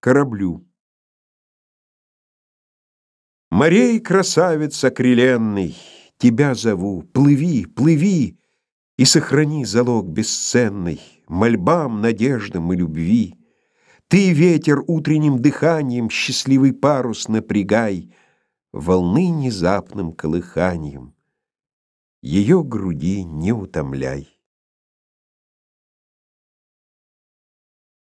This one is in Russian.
кораблю. Морей, красавец окрыленный, Тебя зову, плыви, плыви И сохрани залог бесценный Мольбам, надеждам и любви. Ты, ветер, утренним дыханием Счастливый парус напрягай, Волны внезапным колыханием Ее груди не утомляй.